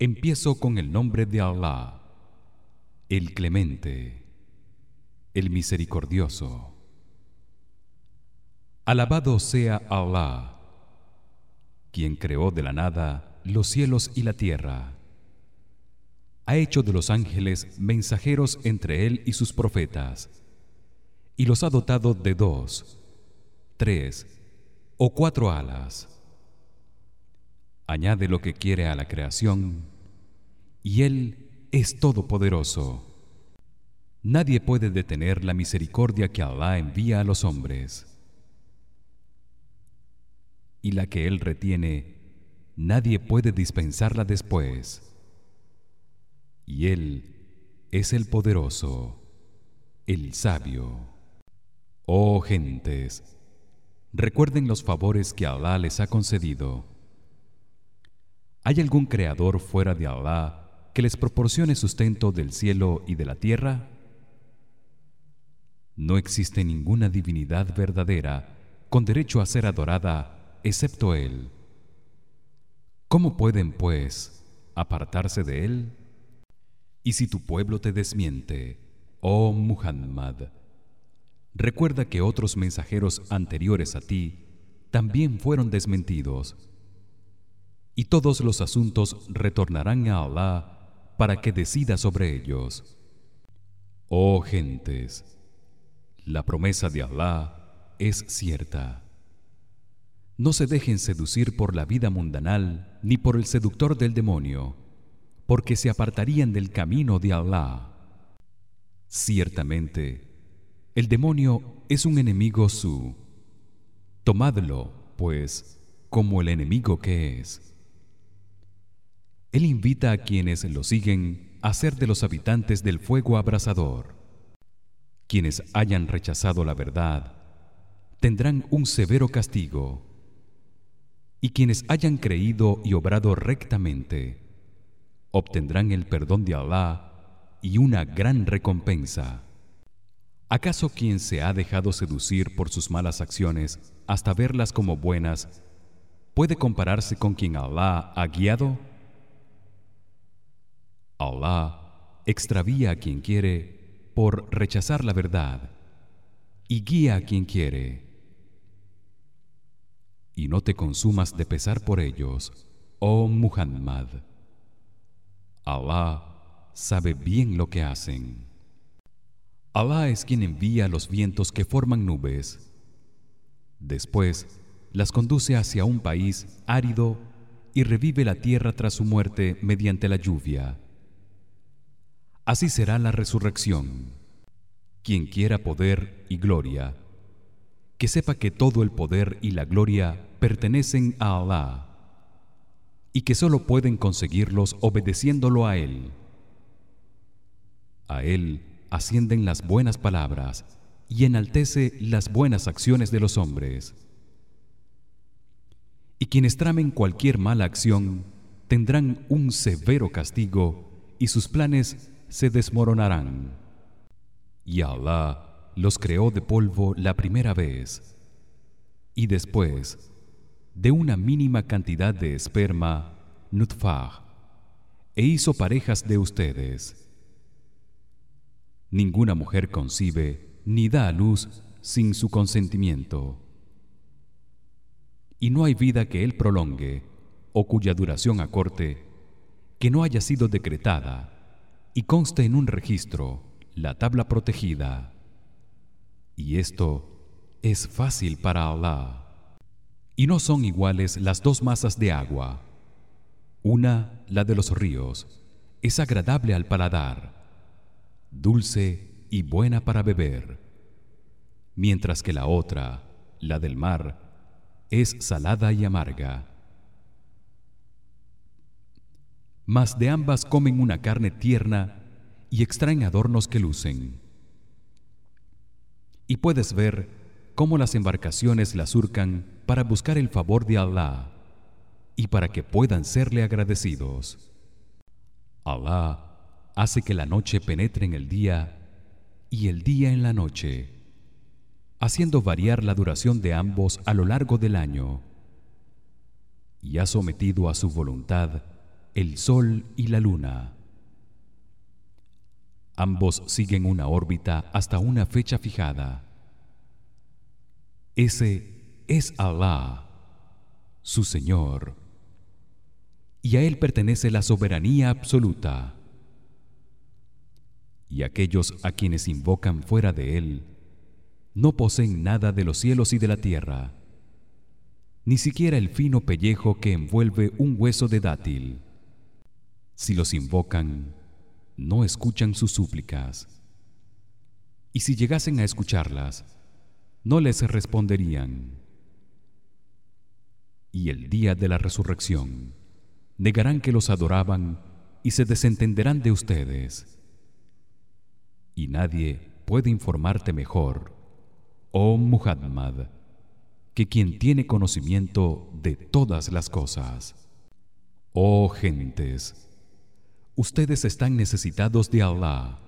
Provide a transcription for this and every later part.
Empiezo con el nombre de Allah, el Clemente, el Misericordioso. Alabado sea Allah, quien creó de la nada los cielos y la tierra. Ha hecho de los ángeles mensajeros entre él y sus profetas, y los ha dotado de dos, tres o cuatro alas. Añade lo que quiere a la creación, y él es todopoderoso. Nadie puede detener la misericordia que Allah envía a los hombres. Y la que él retiene nadie puede dispensarla después. Y él es el poderoso el sabio. Oh gentes recuerden los favores que Allah les ha concedido ¿Hay algún creador fuera de Allah que les proporcione sustento del cielo y de la tierra? No existe ninguna divinidad verdadera con derecho a ser adorada excepto él. ¿Cómo pueden pues apartarse de él? Y si tu pueblo te desmiente, oh Muhammad, recuerda que otros mensajeros anteriores a ti también fueron desmentidos. Y todos los asuntos retornarán a Allah para que decida sobre ellos. Oh gentes, la promesa de Allah es cierta. No se dejen seducir por la vida mundanal ni por el seductor del demonio, porque se apartarían del camino de Allah. Ciertamente, el demonio es un enemigo su. Tomadlo, pues, como el enemigo que es. Él invita a quienes lo siguen a ser de los habitantes del fuego abrasador. Quienes hayan rechazado la verdad tendrán un severo castigo y quienes hayan creído y obrado rectamente obtendrán el perdón de Allah y una gran recompensa. ¿Acaso quien se ha dejado seducir por sus malas acciones hasta verlas como buenas puede compararse con quien Allah ha guiado? Allah extravía a quien quiere por rechazar la verdad y guía a quien quiere y no te consumas de pesar por ellos, oh Muhammad. Allah sabe bien lo que hacen. Allah es quien envía los vientos que forman nubes. Después las conduce hacia un país árido y revive la tierra tras su muerte mediante la lluvia. Así será la resurrección. Quien quiera poder y gloria, que sepa que todo el poder y la gloria pertenecen a Allah y que solo pueden conseguirlos obedeciéndolo a él. A él ascienden las buenas palabras y enaltece las buenas acciones de los hombres. Y quienes tramen cualquier mala acción tendrán un severo castigo y sus planes se desmoronarán. Y Allah los creó de polvo la primera vez. Y después de una mínima cantidad de esperma nutfah e hizo parejas de ustedes. Ninguna mujer concibe ni da a luz sin su consentimiento. Y no hay vida que él prolongue o cuya duración acorte que no haya sido decretada y conste en un registro la tabla protegida. Y esto es fácil para Allah y no son iguales las dos masas de agua. Una la de los ríos es agradable al paladar dulce y buena para beber mientras que la otra la del mar es salada y amarga mas de ambas comen una carne tierna y extraen adornos que lucen y puedes ver cómo las embarcaciones la surcan para buscar el favor de Allah y para que puedan serle agradecidos. Allah hace que la noche penetre en el día y el día en la noche, haciendo variar la duración de ambos a lo largo del año. Y ha sometido a su voluntad el sol y la luna. Ambos siguen una órbita hasta una fecha fijada. Ese es Allah su Señor y a él pertenece la soberanía absoluta. Y aquellos a quienes invocan fuera de él no poseen nada de los cielos y de la tierra ni siquiera el fino pellejo que envuelve un hueso de dátil si los invocan no escuchan sus súplicas. Y si llegasen a escucharlas no les responderían. Y el día de la resurrección negarán que los adoraban y se desentenderán de ustedes. Y nadie puede informarte mejor oh Muhammad que quien tiene conocimiento de todas las cosas. Oh gentes, ustedes están necesitados de Allah,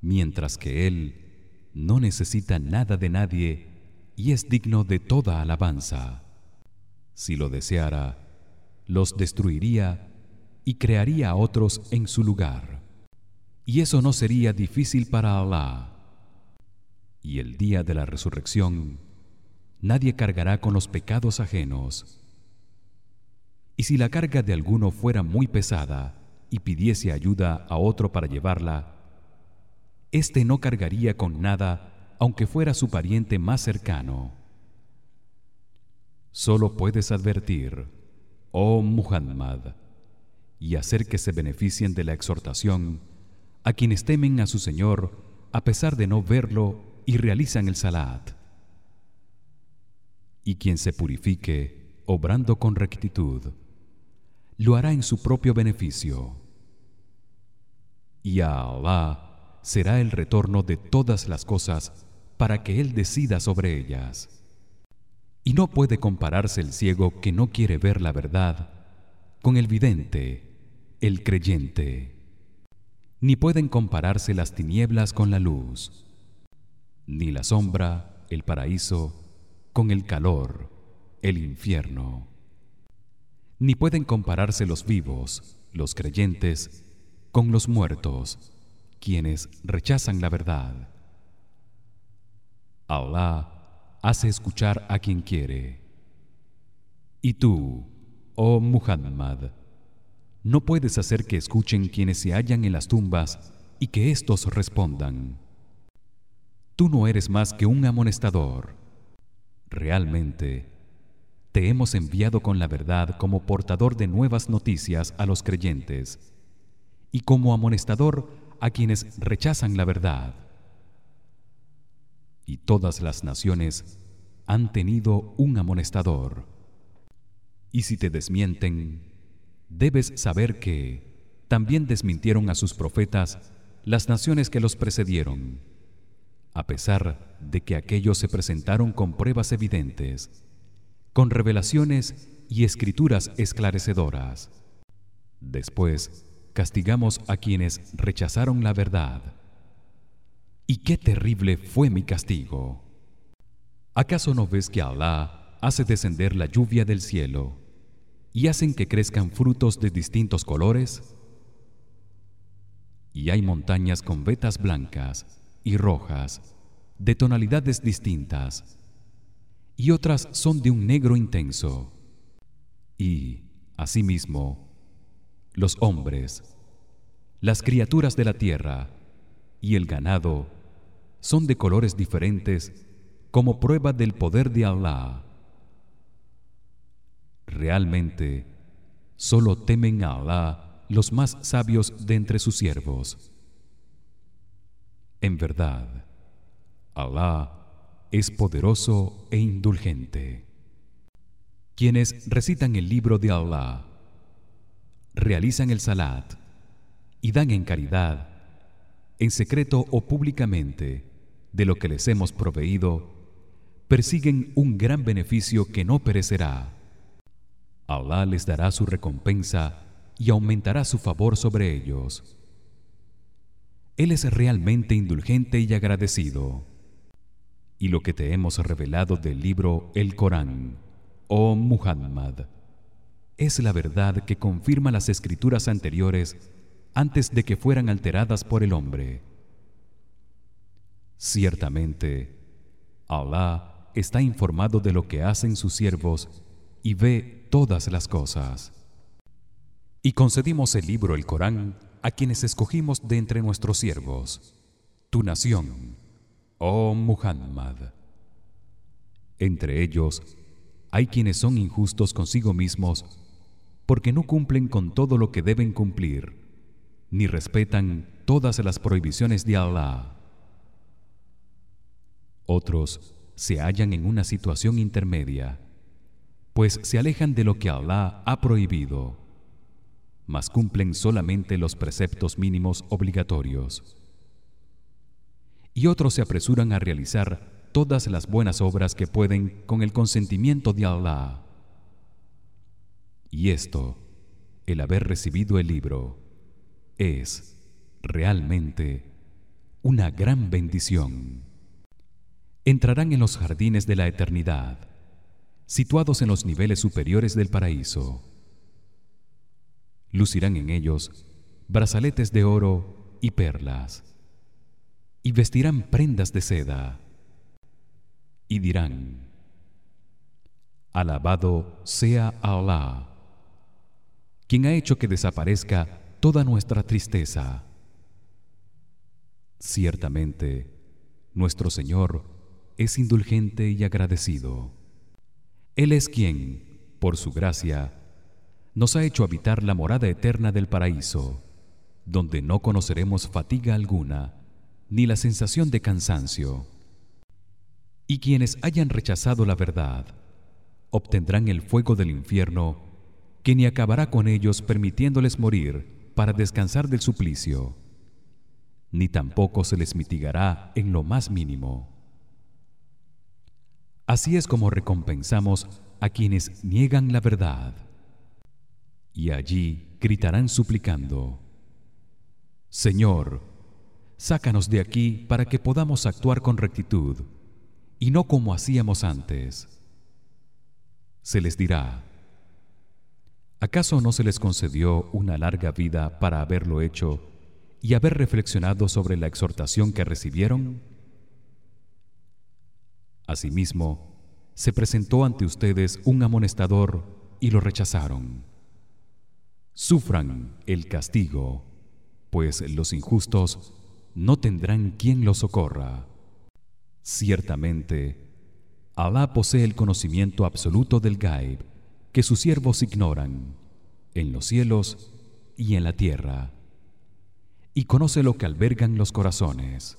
mientras que él no necesita nada de nadie y es digno de toda alabanza. Si lo deseara, los destruiría y crearía a otros en su lugar. Y eso no sería difícil para Allah. Y el día de la resurrección nadie cargará con los pecados ajenos. Y si la carga de alguno fuera muy pesada y pidiese ayuda a otro para llevarla, éste no cargaría con nada aunque fuera su pariente más cercano. Solo puedes advertir, oh Muhammad, y hacer que se beneficien de la exhortación a quienes temen a su Señor a pesar de no verlo y realizan el salat y quien se purifique obrando con rectitud lo hará en su propio beneficio. Y a Allah será el retorno de todas las cosas para que él decida sobre ellas. Y no puede compararse el ciego que no quiere ver la verdad con el vidente el creyente. Ni pueden compararse las tinieblas con la luz ni la sombra el paraíso con el calor, el infierno. Ni pueden compararse los vivos, los creyentes, con los muertos, quienes rechazan la verdad. Allah hace escuchar a quien quiere. Y tú, oh Muhammad, no puedes hacer que escuchen quienes se hallan en las tumbas y que éstos respondan. Tú no eres más que un amonestador Realmente te hemos enviado con la verdad como portador de nuevas noticias a los creyentes y como amonestador a quienes rechazan la verdad. Y todas las naciones han tenido un amonestador. Y si te desmienten, debes saber que también desmintieron a sus profetas las naciones que los precedieron a pesar de que aquellos se presentaron con pruebas evidentes, con revelaciones y escrituras esclarecedoras. Después castigamos a quienes rechazaron la verdad. Y qué terrible fue mi castigo. ¿Acaso no ves que Allah hace descender la lluvia del cielo y hacen que crezcan frutos de distintos colores? Y hay montañas con vetas blancas y rojas de tonalidades distintas y otras son de un negro intenso. Y asimismo los hombres las criaturas de la tierra y el ganado son de colores diferentes como prueba del poder de Allah realmente solo temen a Allah los más sabios de entre sus siervos. En verdad, Allah es poderoso e indulgente. Quienes recitan el libro de Allah, realizan el salat y dan en caridad, en secreto o públicamente, de lo que les hemos proveído, persiguen un gran beneficio que no perecerá. Allah les dará su recompensa y aumentará su favor sobre ellos. Él es realmente indulgente y agradecido. Y lo que te hemos revelado del libro El Corán, oh Muhammad, es la verdad que confirma las escrituras anteriores antes de que fueran alteradas por el hombre. Ciertamente Allah está informado de lo que hacen sus siervos y ve todas las cosas. Y concedimos el libro el Corán a quienes escogimos de entre nuestros siervos tu nación oh Muhammad entre ellos hay quienes son injustos consigo mismos porque no cumplen con todo lo que deben cumplir ni respetan todas las prohibiciones de Allah. Otros se hallan en una situación intermedia, pues se alejan de lo que Allah ha prohibido, mas cumplen solamente los preceptos mínimos obligatorios. Y otros se apresuran a realizar todas las buenas obras que pueden con el consentimiento de Allah. Y esto, el haber recibido el libro, es realmente una gran bendición. Entrarán en los jardines de la eternidad, situados en los niveles superiores del paraíso. Lucirán en ellos brazaletes de oro y perlas, y vestirán prendas de seda, y dirán: Alabado sea Allah quien ha hecho que desaparezca toda nuestra tristeza. Ciertamente, nuestro Señor es indulgente y agradecido. Él es quien, por su gracia, nos ha hecho habitar la morada eterna del paraíso, donde no conoceremos fatiga alguna ni la sensación de cansancio. Y quienes hayan rechazado la verdad obtendrán el fuego del infierno que ni acabará con ellos permitiéndoles morir para descansar del suplicio ni tampoco se les mitigará en lo más mínimo así es como recompensamos a quienes niegan la verdad y allí gritarán suplicando Señor sácanos de aquí para que podamos actuar con rectitud y no como hacíamos antes se les dirá ¿Acaso no se les concedió una larga vida para haberlo hecho y haber reflexionado sobre la exhortación que recibieron? Asimismo, se presentó ante ustedes un amonestador y lo rechazaron. Sufran el castigo, pues los injustos no tendrán quien los socorra. Ciertamente, Alá posee el conocimiento absoluto del Gaib que sus siervos ignoran en los cielos y en la tierra y conoce lo que albergan los corazones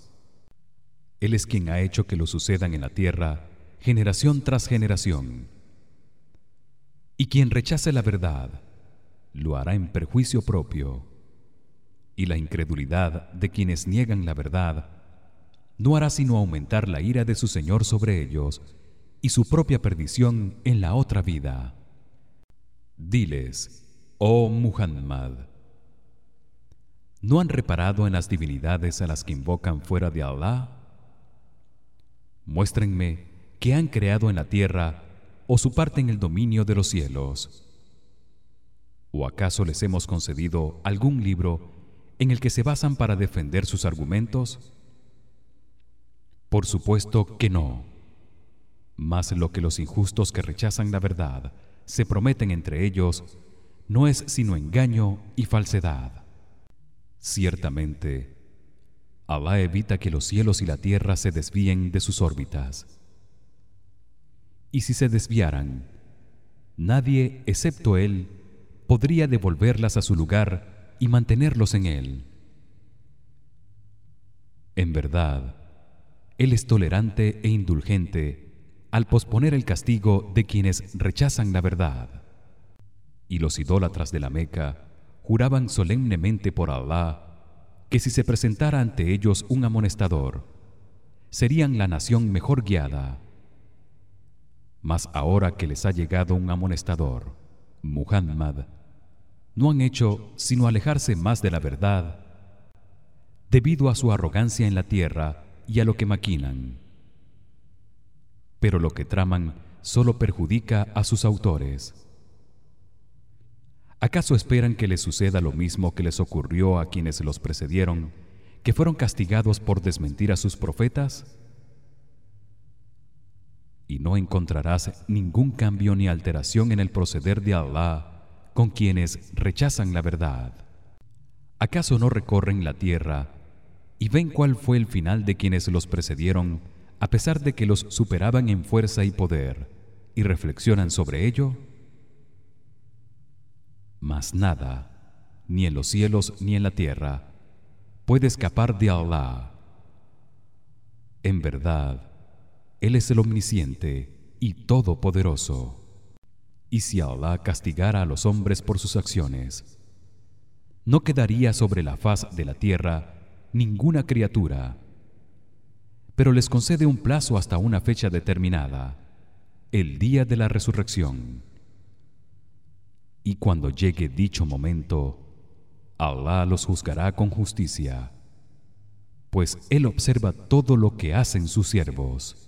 él es quien ha hecho que lo sucedan en la tierra generación tras generación y quien rechace la verdad lo hará en perjuicio propio y la incredulidad de quienes niegan la verdad no hará sino aumentar la ira de su Señor sobre ellos y su propia perdición en la otra vida Diles, oh Muhammad, ¿no han reparado en las divinidades a las que invocan fuera de Allah? Muéstrenme qué han creado en la tierra o su parte en el dominio de los cielos. ¿O acaso les hemos concedido algún libro en el que se basan para defender sus argumentos? Por supuesto que no. Más lo que los injustos que rechazan la verdad se prometen entre ellos no es sino engaño y falsedad. Ciertamente, Allah evita que los cielos y la tierra se desvíen de sus órbitas. Y si se desviaran, nadie excepto él podría devolverlas a su lugar y mantenerlos en él. En verdad, él es tolerante e indulgente al posponer el castigo de quienes rechazan la verdad. Y los idólatras de la Meca juraban solemnemente por Allah que si se presentara ante ellos un amonestador, serían la nación mejor guiada. Mas ahora que les ha llegado un amonestador, Muhammad, no han hecho sino alejarse más de la verdad debido a su arrogancia en la tierra y a lo que maquinan pero lo que traman solo perjudica a sus autores ¿Acaso esperan que les suceda lo mismo que les ocurrió a quienes los precedieron, que fueron castigados por desmentir a sus profetas? Y no encontrarás ningún cambio ni alteración en el proceder de Allah con quienes rechazan la verdad. ¿Acaso no recorren la tierra y ven cuál fue el final de quienes los precedieron, a pesar de que los superaban en fuerza y poder, y reflexionan sobre ello? Mas nada, ni en los cielos ni en la tierra, puede escapar de Allah. En verdad, él es el omnisciente y todopoderoso. Y si Allah castigara a los hombres por sus acciones, no quedaría sobre la faz de la tierra ninguna criatura, pero les concede un plazo hasta una fecha determinada, el día de la resurrección. Y cuando llegue dicho momento Allah los juzgará con justicia pues él observa todo lo que hacen sus siervos